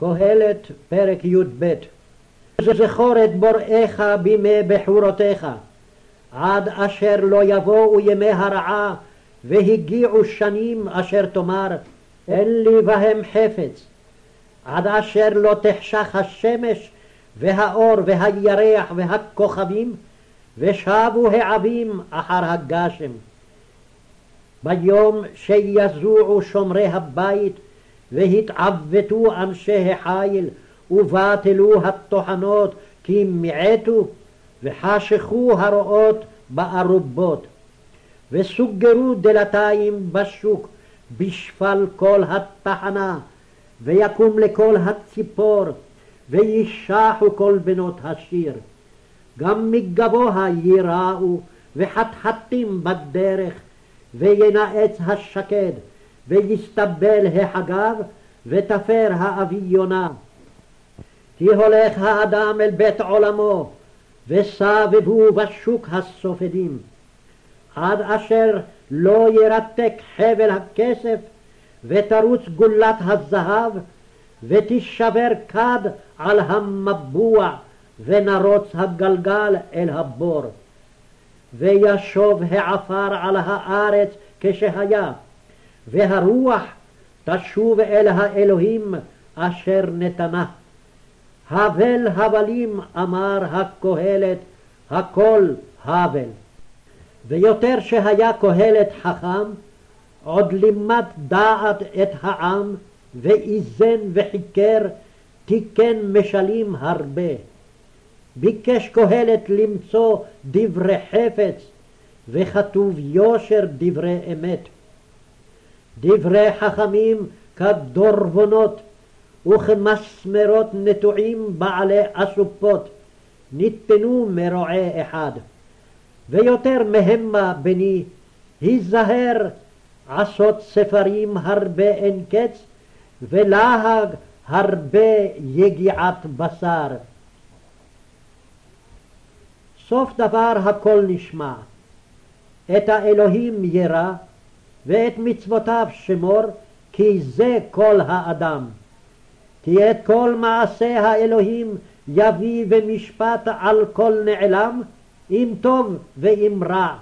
קהלת, פרק י"ב זכור את בוראיך בימי בחורותיך, עד אשר לא יבואו ימי הרעה והגיעו שנים אשר תאמר אין לי בהם חפץ, עד אשר לא תחשך השמש והאור והירח והכוכבים ושבו העבים אחר הגשם. ביום שיזועו שומרי הבית והתעוותו אנשי החיל ובטלו הטוחנות כי מיעטו וחשכו הרועות בארובות. וסוגרו דלתיים בשוק בשפל כל התחנה ויקום לכל הציפור וישחו כל בנות השיר. גם מגבוה ייראו וחתחתים בדרך וינאץ השקד ויסתבל החגב ותפר האביונה. כי הולך האדם אל בית עולמו וסבבו בשוק הסופדים עד אשר לא ירתק חבל הכסף ותרוץ גולת הזהב ותישבר כד על המבוע ונרוץ הגלגל אל הבור. וישוב העפר על הארץ כשהיה, והרוח תשוב אל האלוהים אשר נתנה. הבל הבלים אמר הקהלת, הכל הבל. ויותר שהיה קהלת חכם, עוד לימד דעת את העם, ואיזן וחיקר, תיקן משלים הרבה. ביקש קהלת למצוא דברי חפץ, וכתוב יושר דברי אמת. דברי חכמים כדורבנות וכמסמרות נטועים בעלי אסופות, ניתנו מרועה אחד. ויותר מהמה בני, היזהר עשות ספרים הרבה אין קץ, ולהג הרבה יגיעת בשר. סוף דבר הכל נשמע. את האלוהים ירא, ואת מצוותיו שמור, כי זה כל האדם. כי את כל מעשה האלוהים יביא במשפט על כל נעלם, אם טוב ואם רע.